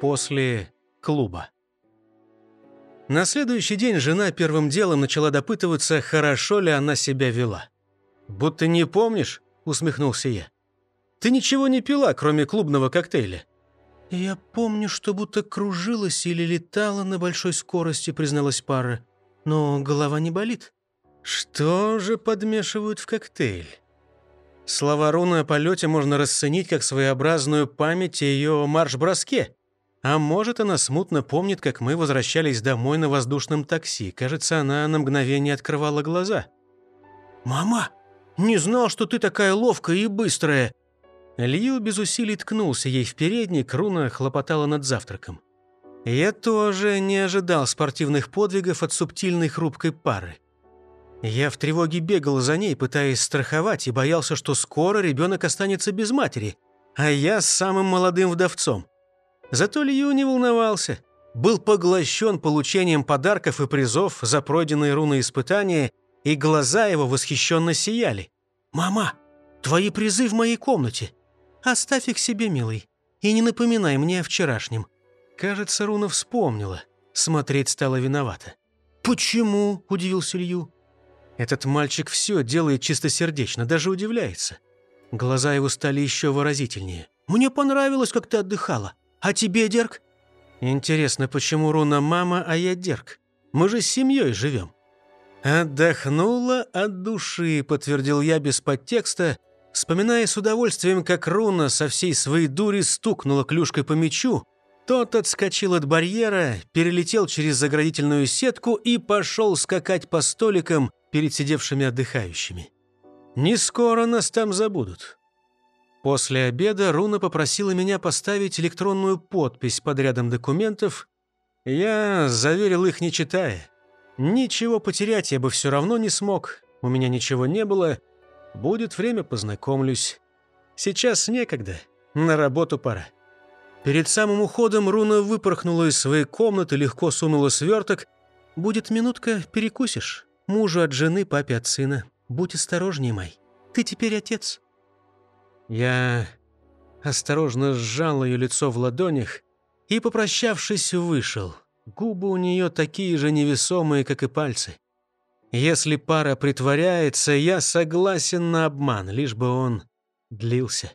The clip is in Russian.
после клуба. На следующий день жена первым делом начала допытываться, хорошо ли она себя вела. «Будто не помнишь?» — усмехнулся я. «Ты ничего не пила, кроме клубного коктейля». «Я помню, что будто кружилась или летала на большой скорости», — призналась пара. «Но голова не болит». «Что же подмешивают в коктейль?» Слова Руны о полете можно расценить как своеобразную память о ее марш-броске. А может, она смутно помнит, как мы возвращались домой на воздушном такси. Кажется, она на мгновение открывала глаза. «Мама, не знал, что ты такая ловкая и быстрая!» Лью без усилий ткнулся ей в передник, Руна хлопотала над завтраком. Я тоже не ожидал спортивных подвигов от субтильной хрупкой пары. Я в тревоге бегал за ней, пытаясь страховать, и боялся, что скоро ребенок останется без матери, а я с самым молодым вдовцом. Зато Лью не волновался. Был поглощен получением подарков и призов за пройденные руны испытания, и глаза его восхищенно сияли. «Мама, твои призы в моей комнате. Оставь их себе, милый, и не напоминай мне о вчерашнем». Кажется, Руна вспомнила. Смотреть стало виновата. «Почему?» – удивился Лью. Этот мальчик все делает чистосердечно, даже удивляется. Глаза его стали еще выразительнее. «Мне понравилось, как ты отдыхала. А тебе, Дерг?» «Интересно, почему Руна мама, а я Дерг? Мы же с семьей живем». «Отдохнула от души», — подтвердил я без подтекста, вспоминая с удовольствием, как Руна со всей своей дури стукнула клюшкой по мячу, тот отскочил от барьера, перелетел через заградительную сетку и пошел скакать по столикам, перед сидевшими отдыхающими. «Не скоро нас там забудут». После обеда Руна попросила меня поставить электронную подпись под рядом документов. Я заверил их, не читая. Ничего потерять я бы все равно не смог. У меня ничего не было. Будет время, познакомлюсь. Сейчас некогда. На работу пора. Перед самым уходом Руна выпорхнула из своей комнаты, легко сунула сверток. «Будет минутка, перекусишь». Мужу от жены, папе от сына. Будь осторожней, Май. Ты теперь отец». Я осторожно сжал ее лицо в ладонях и, попрощавшись, вышел. Губы у нее такие же невесомые, как и пальцы. Если пара притворяется, я согласен на обман, лишь бы он длился.